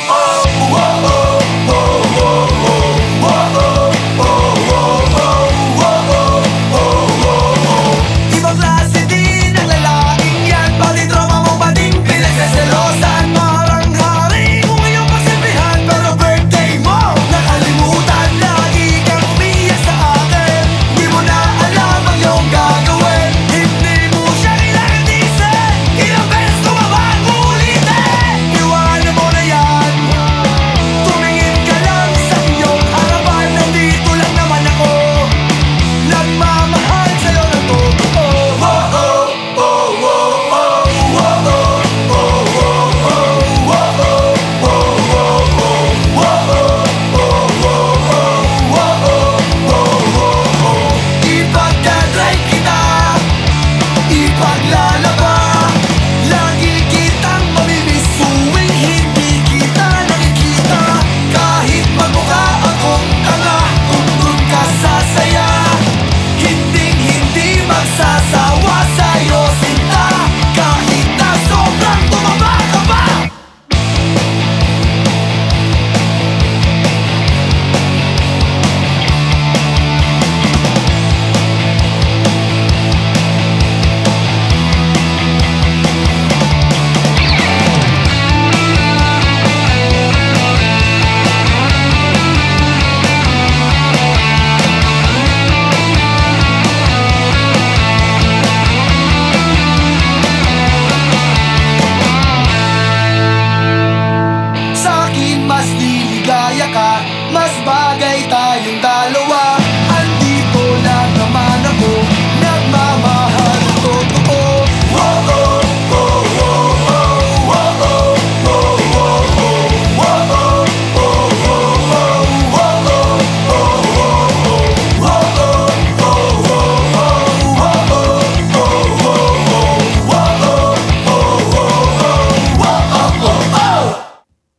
oh. mas bagay tayong dalawa.